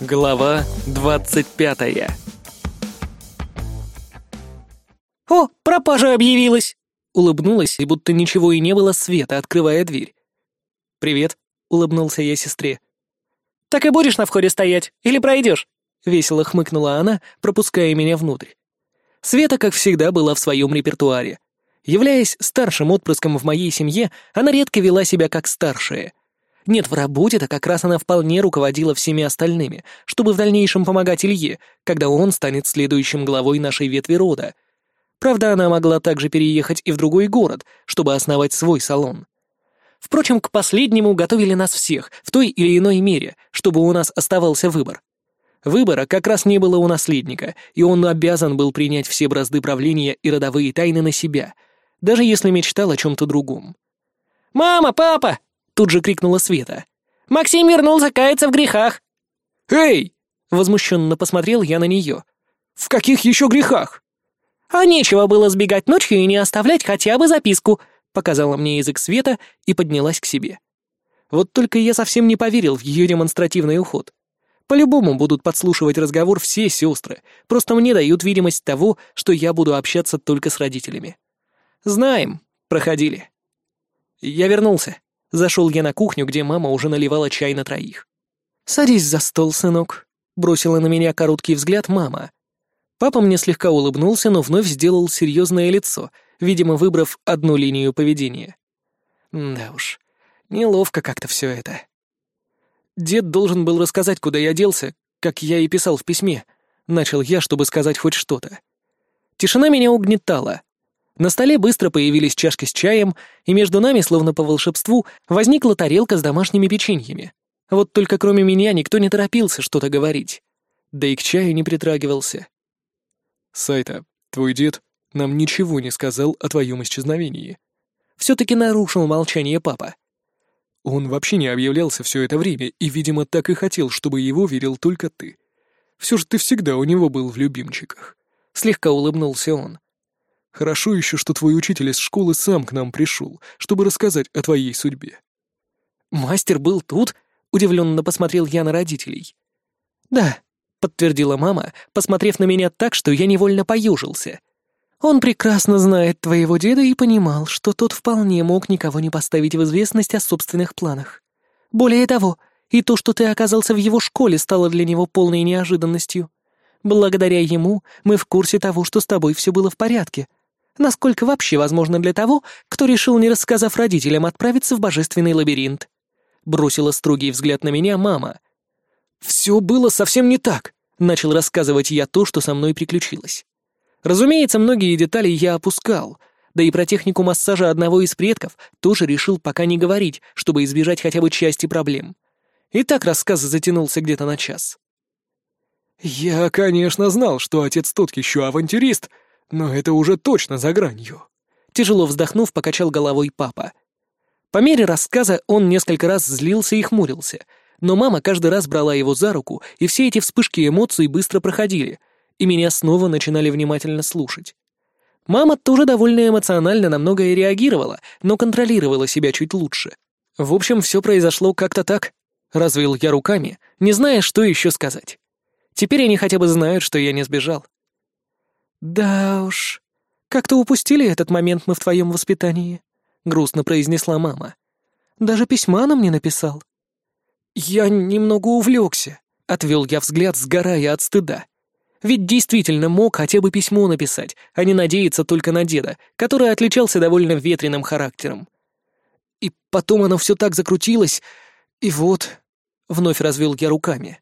Глава двадцать пятая «О, пропажа объявилась!» Улыбнулась, и будто ничего и не было света, открывая дверь. «Привет», — улыбнулся я сестре. «Так и будешь на входе стоять? Или пройдешь?» — весело хмыкнула она, пропуская меня внутрь. Света, как всегда, была в своем репертуаре. Являясь старшим отпрыском в моей семье, она редко вела себя как старшая. Нет, в работе-то как раз она вполне руководила всеми остальными, чтобы в дальнейшем помогать Илье, когда он станет следующим главой нашей ветви рода. Правда, она могла также переехать и в другой город, чтобы основать свой салон. Впрочем, к последнему готовили нас всех, в той или иной мере, чтобы у нас оставался выбор. Выбора как раз не было у наследника, и он обязан был принять все бразды правления и родовые тайны на себя, даже если мечтал о чем-то другом. «Мама, папа!» — тут же крикнула Света. «Максим вернулся каяться в грехах!» «Эй!» — возмущенно посмотрел я на нее. «В каких еще грехах?» «А нечего было сбегать ночью и не оставлять хотя бы записку», — показала мне язык Света и поднялась к себе. Вот только я совсем не поверил в ее демонстративный уход. По-любому будут подслушивать разговор все сестры, просто мне дают видимость того, что я буду общаться только с родителями. Знаем, проходили. Я вернулся. Зашел я на кухню, где мама уже наливала чай на троих. «Садись за стол, сынок», — бросила на меня короткий взгляд мама. Папа мне слегка улыбнулся, но вновь сделал серьезное лицо, видимо, выбрав одну линию поведения. Да уж, неловко как-то все это. Дед должен был рассказать, куда я делся, как я и писал в письме. Начал я, чтобы сказать хоть что-то. Тишина меня угнетала. На столе быстро появились чашки с чаем, и между нами, словно по волшебству, возникла тарелка с домашними печеньями. Вот только кроме меня никто не торопился что-то говорить. Да и к чаю не притрагивался. «Сайта, твой дед нам ничего не сказал о твоем исчезновении». Все-таки нарушил молчание папа. Он вообще не объявлялся все это время и, видимо, так и хотел, чтобы его верил только ты. Все же ты всегда у него был в любимчиках. Слегка улыбнулся он. Хорошо еще, что твой учитель из школы сам к нам пришел, чтобы рассказать о твоей судьбе. Мастер был тут? Удивленно посмотрел я на родителей. Да, подтвердила мама, посмотрев на меня так, что я невольно поюжился. Он прекрасно знает твоего деда и понимал, что тот вполне мог никого не поставить в известность о собственных планах. Более того, и то, что ты оказался в его школе, стало для него полной неожиданностью. Благодаря ему мы в курсе того, что с тобой все было в порядке. Насколько вообще возможно для того, кто решил, не рассказав родителям, отправиться в божественный лабиринт? Бросила строгий взгляд на меня мама. «Все было совсем не так», — начал рассказывать я то, что со мной приключилось. Разумеется, многие детали я опускал, да и про технику массажа одного из предков тоже решил пока не говорить, чтобы избежать хотя бы части проблем. И так рассказ затянулся где-то на час. «Я, конечно, знал, что отец тот еще авантюрист, но это уже точно за гранью». Тяжело вздохнув, покачал головой папа. По мере рассказа он несколько раз злился и хмурился, но мама каждый раз брала его за руку, и все эти вспышки эмоций быстро проходили — и меня снова начинали внимательно слушать. Мама тоже довольно эмоционально на многое реагировала, но контролировала себя чуть лучше. В общем, все произошло как-то так. Развел я руками, не зная, что еще сказать. Теперь они хотя бы знают, что я не сбежал. «Да уж, как-то упустили этот момент мы в твоем воспитании», — грустно произнесла мама. «Даже письма нам не написал». «Я немного увлекся», — отвел я взгляд, сгорая от стыда. Ведь действительно мог хотя бы письмо написать, а не надеяться только на деда, который отличался довольно ветреным характером. И потом оно все так закрутилось, и вот... Вновь развел я руками.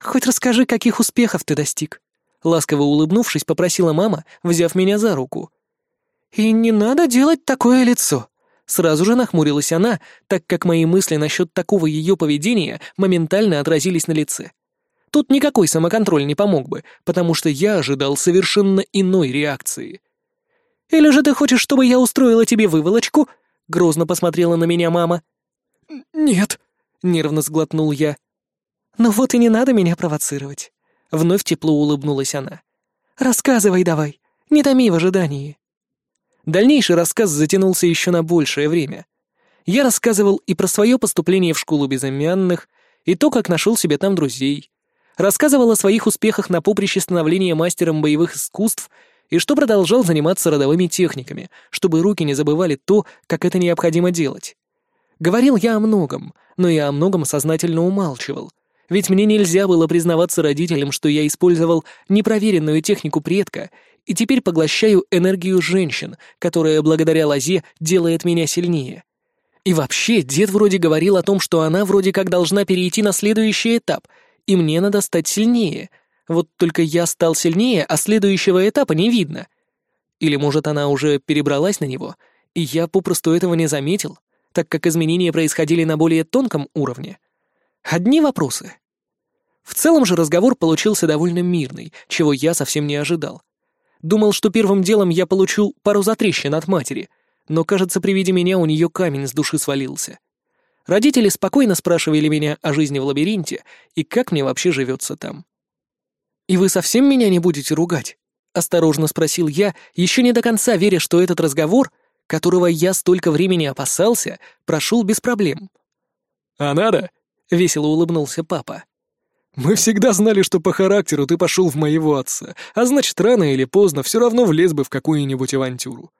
«Хоть расскажи, каких успехов ты достиг?» Ласково улыбнувшись, попросила мама, взяв меня за руку. «И не надо делать такое лицо!» Сразу же нахмурилась она, так как мои мысли насчет такого ее поведения моментально отразились на лице. Тут никакой самоконтроль не помог бы, потому что я ожидал совершенно иной реакции. «Или же ты хочешь, чтобы я устроила тебе выволочку?» — грозно посмотрела на меня мама. «Нет», — нервно сглотнул я. «Ну вот и не надо меня провоцировать», — вновь тепло улыбнулась она. «Рассказывай давай, не томи в ожидании». Дальнейший рассказ затянулся еще на большее время. Я рассказывал и про свое поступление в школу безымянных, и то, как нашел себе там друзей — Рассказывал о своих успехах на поприще становления мастером боевых искусств и что продолжал заниматься родовыми техниками, чтобы руки не забывали то, как это необходимо делать. Говорил я о многом, но я о многом сознательно умалчивал, ведь мне нельзя было признаваться родителям, что я использовал непроверенную технику предка и теперь поглощаю энергию женщин, которая благодаря лозе делает меня сильнее. И вообще, дед вроде говорил о том, что она вроде как должна перейти на следующий этап, и мне надо стать сильнее. Вот только я стал сильнее, а следующего этапа не видно. Или, может, она уже перебралась на него, и я попросту этого не заметил, так как изменения происходили на более тонком уровне. Одни вопросы. В целом же разговор получился довольно мирный, чего я совсем не ожидал. Думал, что первым делом я получу пару затрещин от матери, но, кажется, при виде меня у нее камень с души свалился. Родители спокойно спрашивали меня о жизни в лабиринте и как мне вообще живется там. «И вы совсем меня не будете ругать?» — осторожно спросил я, еще не до конца веря, что этот разговор, которого я столько времени опасался, прошел без проблем. «А надо?» — весело улыбнулся папа. «Мы всегда знали, что по характеру ты пошел в моего отца, а значит, рано или поздно все равно влез бы в какую-нибудь авантюру.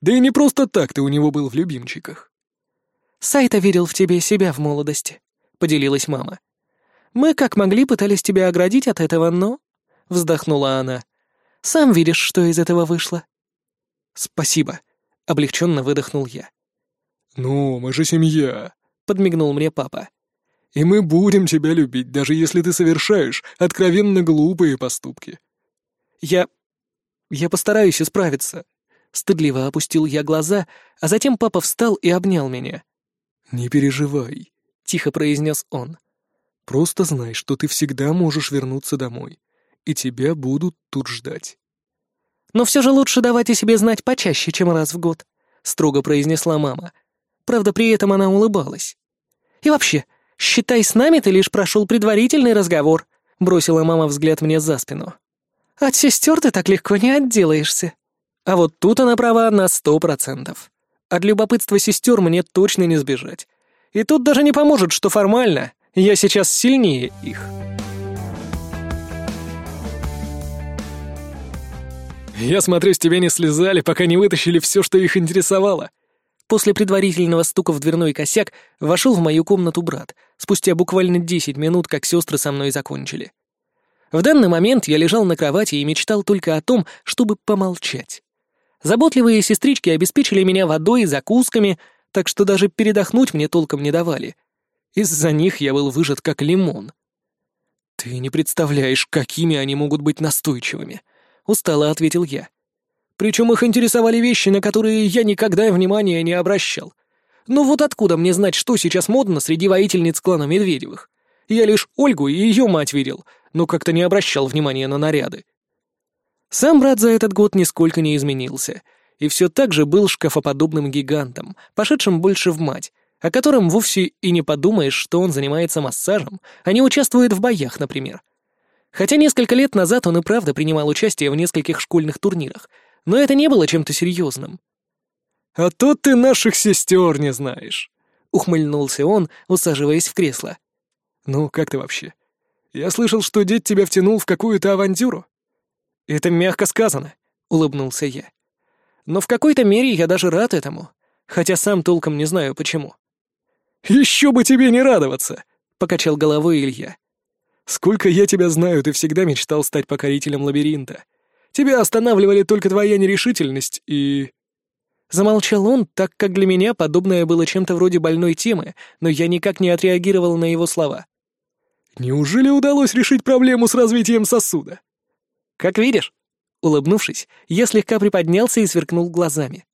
Да и не просто так ты у него был в любимчиках». «Сайта верил в тебе себя в молодости», — поделилась мама. «Мы как могли пытались тебя оградить от этого, но...» — вздохнула она. «Сам видишь, что из этого вышло». «Спасибо», — облегченно выдохнул я. «Ну, мы же семья», — подмигнул мне папа. И мы будем тебя любить, даже если ты совершаешь откровенно глупые поступки. Я... я постараюсь исправиться. Стыдливо опустил я глаза, а затем папа встал и обнял меня. «Не переживай», — тихо произнес он. «Просто знай, что ты всегда можешь вернуться домой, и тебя будут тут ждать». «Но все же лучше давать о себе знать почаще, чем раз в год», — строго произнесла мама. Правда, при этом она улыбалась. «И вообще, «Считай, с нами ты лишь прошел предварительный разговор», — бросила мама взгляд мне за спину. «От сестер ты так легко не отделаешься». А вот тут она права на сто процентов. От любопытства сестер мне точно не сбежать. И тут даже не поможет, что формально я сейчас сильнее их. «Я смотрю, с тебя не слезали, пока не вытащили все, что их интересовало», После предварительного стука в дверной косяк вошел в мою комнату брат, спустя буквально десять минут, как сестры со мной закончили. В данный момент я лежал на кровати и мечтал только о том, чтобы помолчать. Заботливые сестрички обеспечили меня водой и закусками, так что даже передохнуть мне толком не давали. Из-за них я был выжат как лимон. «Ты не представляешь, какими они могут быть настойчивыми», — устало ответил я. Причем их интересовали вещи, на которые я никогда внимания не обращал. Ну вот откуда мне знать, что сейчас модно среди воительниц клана Медведевых? Я лишь Ольгу и ее мать видел, но как-то не обращал внимания на наряды. Сам брат за этот год нисколько не изменился, и все так же был шкафоподобным гигантом, пошедшим больше в мать, о котором вовсе и не подумаешь, что он занимается массажем, а не участвует в боях, например. Хотя несколько лет назад он и правда принимал участие в нескольких школьных турнирах — но это не было чем-то серьезным. «А то ты наших сестер не знаешь», — ухмыльнулся он, усаживаясь в кресло. «Ну, как ты вообще? Я слышал, что дед тебя втянул в какую-то авантюру». «Это мягко сказано», — улыбнулся я. «Но в какой-то мере я даже рад этому, хотя сам толком не знаю почему». «Еще бы тебе не радоваться!» — покачал головой Илья. «Сколько я тебя знаю, ты всегда мечтал стать покорителем лабиринта. Тебя останавливали только твоя нерешительность и...» Замолчал он, так как для меня подобное было чем-то вроде больной темы, но я никак не отреагировал на его слова. «Неужели удалось решить проблему с развитием сосуда?» «Как видишь», — улыбнувшись, я слегка приподнялся и сверкнул глазами.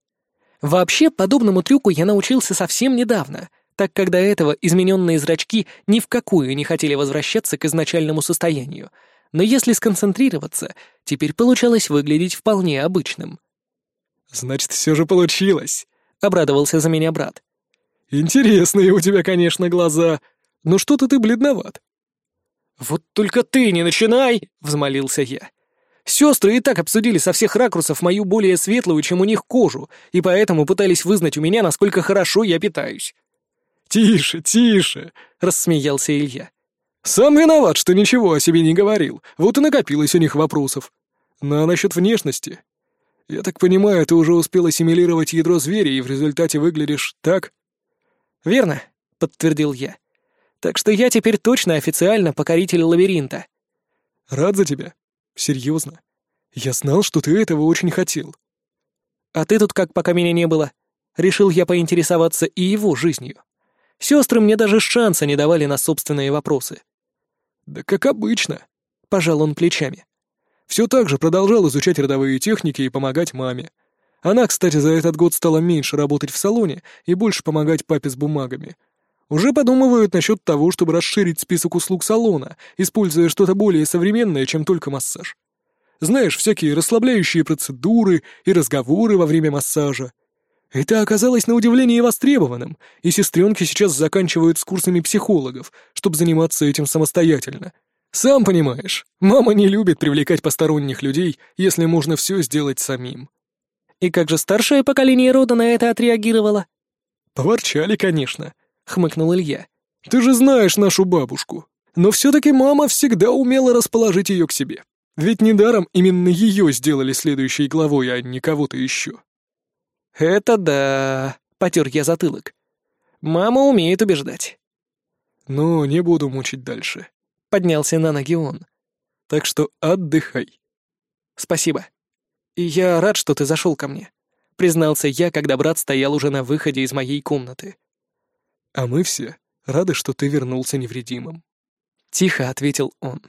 Вообще, подобному трюку я научился совсем недавно, так как до этого измененные зрачки ни в какую не хотели возвращаться к изначальному состоянию — но если сконцентрироваться, теперь получалось выглядеть вполне обычным. «Значит, все же получилось», — обрадовался за меня брат. «Интересные у тебя, конечно, глаза, но что-то ты бледноват». «Вот только ты не начинай!» — взмолился я. Сестры и так обсудили со всех ракурсов мою более светлую, чем у них кожу, и поэтому пытались вызнать у меня, насколько хорошо я питаюсь. «Тише, тише!» — рассмеялся Илья. Сам виноват, что ничего о себе не говорил, вот и накопилось у них вопросов. Ну а насчет внешности? Я так понимаю, ты уже успел ассимилировать ядро зверя и в результате выглядишь так? Верно, подтвердил я. Так что я теперь точно официально покоритель лабиринта. Рад за тебя. Серьезно. Я знал, что ты этого очень хотел. А ты тут как, пока меня не было? Решил я поинтересоваться и его жизнью. Сестры мне даже шанса не давали на собственные вопросы. «Да как обычно», — пожал он плечами. Все так же продолжал изучать родовые техники и помогать маме. Она, кстати, за этот год стала меньше работать в салоне и больше помогать папе с бумагами. Уже подумывают насчет того, чтобы расширить список услуг салона, используя что-то более современное, чем только массаж. Знаешь, всякие расслабляющие процедуры и разговоры во время массажа. Это оказалось на удивление востребованным, и сестренки сейчас заканчивают с курсами психологов, чтобы заниматься этим самостоятельно. Сам понимаешь, мама не любит привлекать посторонних людей, если можно все сделать самим. И как же старшее поколение рода на это отреагировало? Поворчали, конечно. — хмыкнул Илья. «Ты же знаешь нашу бабушку. Но все-таки мама всегда умела расположить ее к себе. Ведь недаром именно ее сделали следующей главой, а не кого-то еще». «Это да», — потер я затылок. «Мама умеет убеждать». «Ну, не буду мучить дальше», — поднялся на ноги он. «Так что отдыхай». «Спасибо. И я рад, что ты зашел ко мне», — признался я, когда брат стоял уже на выходе из моей комнаты. А мы все рады, что ты вернулся невредимым. Тихо ответил он.